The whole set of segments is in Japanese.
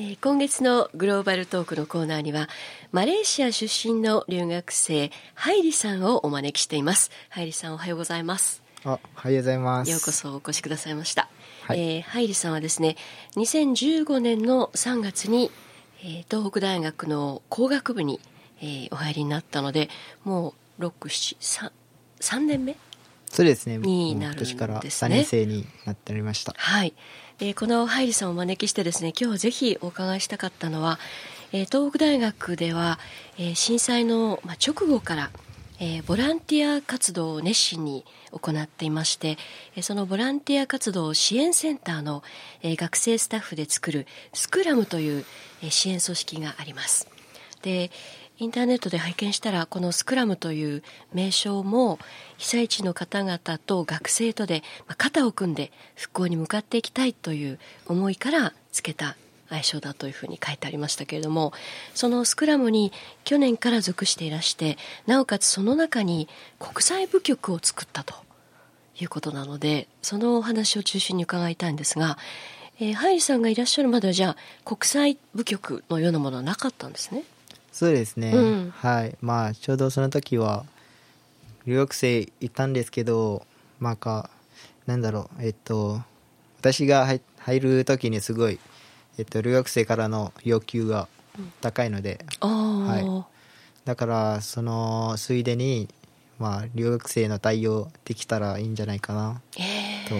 えー、今月のグローバルトークのコーナーにはマレーシア出身の留学生ハイリさんをお招きしています。ハイリさんおはようございます。あおはようございます。ようこそお越しくださいました、はい、えー、ハイリさんはですね2015年の3月に、えー、東北大学の工学部に、えー、お入りになったのでもう673 3年目そうですね。になるんですね。から3年生になっておりました。はいえー、このハイリさんをお招きしてですね今日ぜひお伺いしたかったのは、えー、東北大学では、えー、震災の、まあ、直後からえー、ボランティア活動を熱心に行っていまして、えー、そのボランティア活動支援センターの、えー、学生スタッフで作るスクラムという、えー、支援組織があります。で、インターネットで拝見したらこのスクラムという名称も被災地の方々と学生とで肩を組んで復興に向かっていきたいという思いからつけた愛称だというふうに書いてありましたけれどもそのスクラムに去年から属していらしてなおかつその中に国際部局を作ったということなのでそのお話を中心に伺いたいんですが、えー、ハイリさんがいらっしゃるまではじゃあ国際部局のようなものはなかったんですね。そうですね、うん、はい。まあちょうどその時は留学生いたんですけどまあかなんだろう。えっと私が入る時にすごい、えっと、留学生からの要求が高いので、うん、はい、だからそのついでに、まあ、留学生の対応できたらいいんじゃないかなと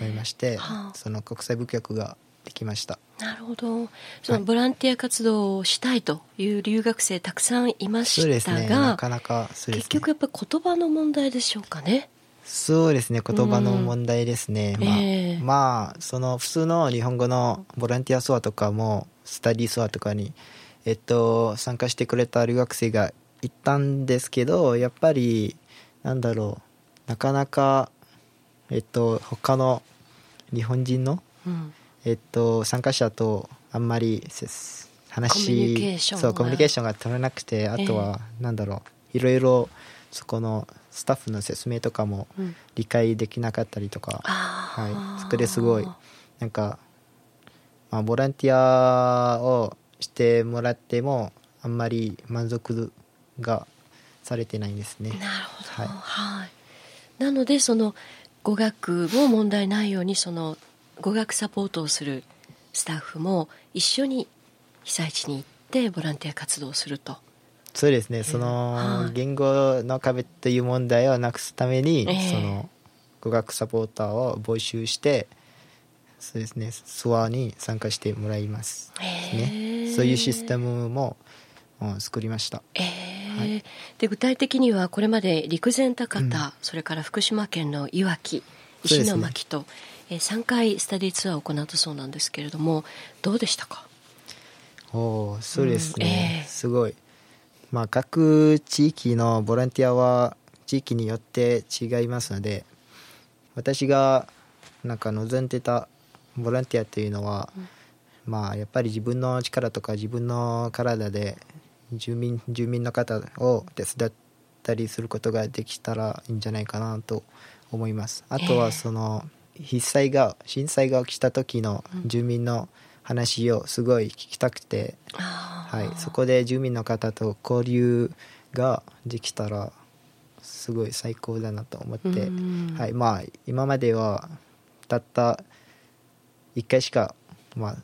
思いまして、えー、その国際部局ができましたなるほど。そのボランティア活動をしたいという留学生たくさんいましたが、ね、なかなか、ね、結局やっぱり言葉の問題でしょうかね。そうですね。言葉の問題ですね、うん、まあ、えー、まあその普通の日本語のボランティアツアーとかもスタディツアーとかにえっと参加してくれた留学生がいたんですけどやっぱりなんだろう。なかなかえっと他の日本人の、うんえっと、参加者とあんまり話そうコミュニケーションが取れなくてあとは、えー、なんだろういろいろそこのスタッフの説明とかも理解できなかったりとか、うん、はい、そこですごいなんか、まあ、ボランティアをしてもらってもあんまり満足がされてないんですね。なるほど、はい、はい、なのでその語学も問題ないようにその語学サポートをするスタッフも一緒に被災地に行ってボランティア活動をすると。そうですね、その言語の壁という問題をなくすために、えー、その語学サポーターを募集してそうですね。ツアーに参加してもらいます、えー、ね、そういうシステムも作りました、えー、はい、で具体的にはこれまで陸前高田、うん、それから福島県のいわき石巻と、ね、えー、3回スタディツアーを行ったそうなんですけれどもどうでしたか？おそうですね、うんえー、すごい。まあ各地域のボランティアは地域によって違いますので私がなんか望んでたボランティアっていうのは、うん、まあやっぱり自分の力とか自分の体で住民住民の方を手伝ったりすることができたらいいんじゃないかなと思います。あとはその、えー被災が震災が起きた時の住民の話をすごい聞きたくて、うん、はい、そこで住民の方と交流ができたらすごい最高だなと思って、うん、はい、まあ今まではたった1回しかまあ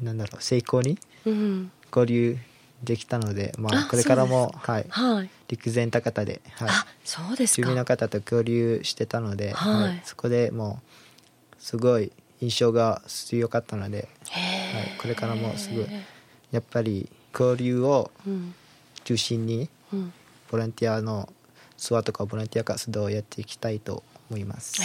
なんだろう成功に交流できたので、まあ、これからもはい、はい、陸前高田で、はい、あそうです住民の方と交流してたので、はい、はい、そこでもうすごい印象が強かったので、はい、これからもすごいやっぱり交流を中心に、ボランティアのツアーとかボランティア活動をやっていきたいと思います。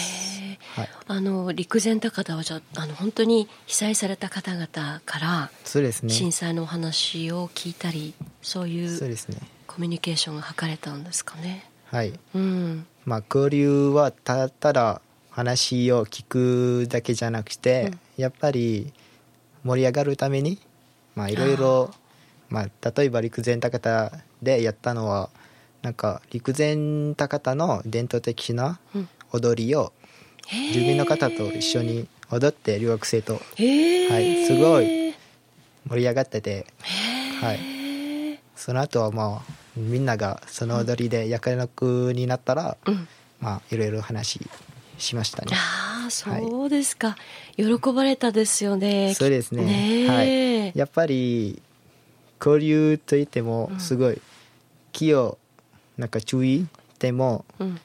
はい、あの陸前高田はじゃあの本当に被災された方々からそうですね。震災のお話を聞いたりそういうそうですね。コミュニケーションが図れたんですかね。はい。うん。まあ交流はただただ話を聞くだけじゃなくて、うん、やっぱり盛り上がるためにまあいろいろまあ例えば陸前高田でやったのはなんか陸前高田の伝統的な踊りを住民の方と一緒に踊って留学生と、はい、すごい盛り上がってて、はい、その後はまあみんながその踊りで役役になったら、うん。まあいろいろ話しましたね。ああそうですか、喜ばれたですよね。そうですね。ねはい、やっぱり交流といってもすごい気をなんか注意でもうん。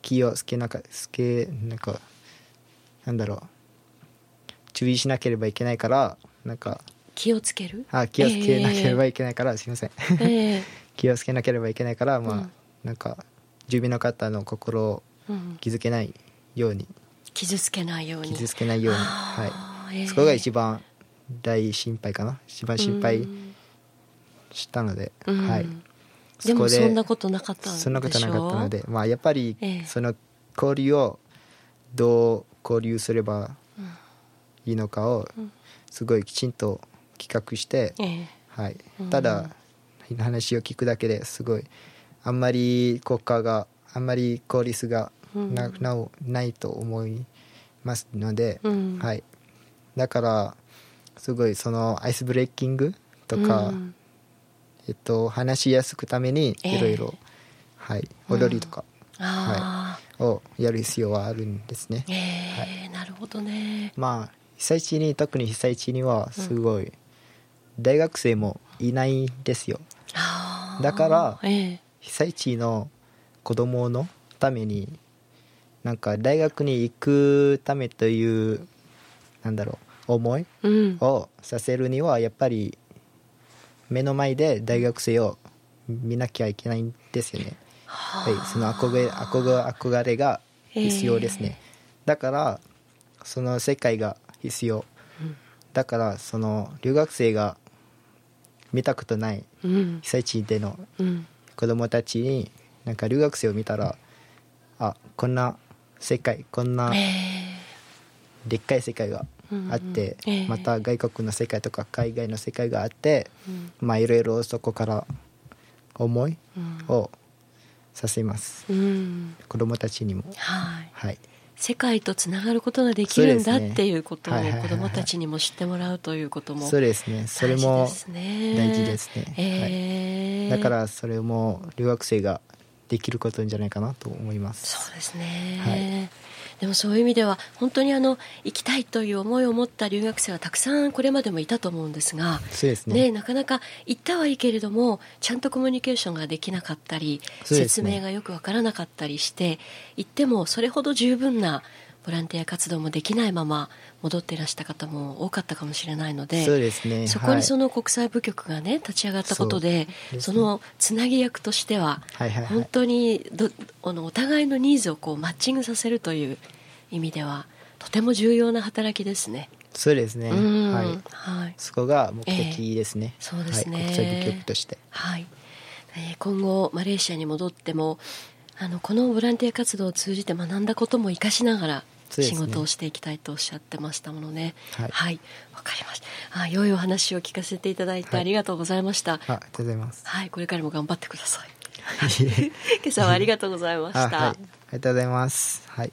気をつけなかつけなんかなんだろう。注意しなければいけないからなんか気をつける？あ気をつけなければいけないから、すいません。ええ。気をつけなければいけないからまあ、うん。なんか住民の方の心をうん。傷つけないように。傷つけないように。傷つけないように、はい、ええ。そこが一番大心配かな。一番心配うん。したので、うん。はい。でもこそんなことなかったんでしょ？そんなことなかったのでまあやっぱりええ。その交流をどう交流すればいいのかをうん。すごいきちんと企画して、ええ。はい。うん、ただ話を聞くだけですごいあんまり効果があんまり効率がな,、うん。なおないと思いますので、うん。はい、だからすごいそのアイスブレイキングとか、うん。えっと、話しやすくためにええ。いろいろ、はい、踊りとかああ、をやる必要はあるんですね。ええなるほどね。まあ被災地に特に被災地にはすごい大学生もいないんですよ。だからええ被災地の子供のためになんか大学に行くためというなんだろう思いうんをさせるにはやっぱり目の前で大学生を見なきゃいけないんですよね。はい、その憧れ憧れ憧れが必要ですね。だからその世界が必要。だからその留学生が見たことないうん。被災地でのうん。子供たちになんか留学生を見たらあこんな世界こんなえでっかい世界があって、また外国の世界とか海外の世界があって、まあいろいろそこから思いうん。をさせます、うん。子供たちにも。はい。はい世界とつながることができるんだね。っていうことをはいはいはいはい。子どもたちにも知ってもらうということもそうですね。それも大事ですね。大事ですね。ええだからそれも留学生ができることじゃないかなと思います。そうですね、はい。でもそういう意味では本当にあの行きたいという思いを持った留学生はたくさんこれまでもいたと思うんですが、そうですね。ね、なかなか行ったはいいけれどもちゃんとコミュニケーションができなかったり、ね。説明がよくわからなかったりして行ってもそれほど十分なボランティア活動もできないまま戻っていらした方も多かったかもしれないのでそうですね。そこにその、の国際部局がね立ち上がったことでそうですね。そのつなぎ役としてははいはいはい。本当にどあのお互いのニーズをこうマッチングさせるという意味ではとても重要な働きですね。そうですね。うん。はい。はい。そこが目的ですね、そうですね。はい、国際部局として。はい。えー今後マレーシアに戻ってもあのこのボランティア活動を通じて学んだことも生かしながら仕事をしていきたいとおっしゃってましたものね。はい。わ、かりました。あ良いお話を聞かせていただいてはい。ありがとうございました、あありがとうございます。はい、これからも頑張ってください。今朝はありがとうございました、あはい、ありがとうございます。はい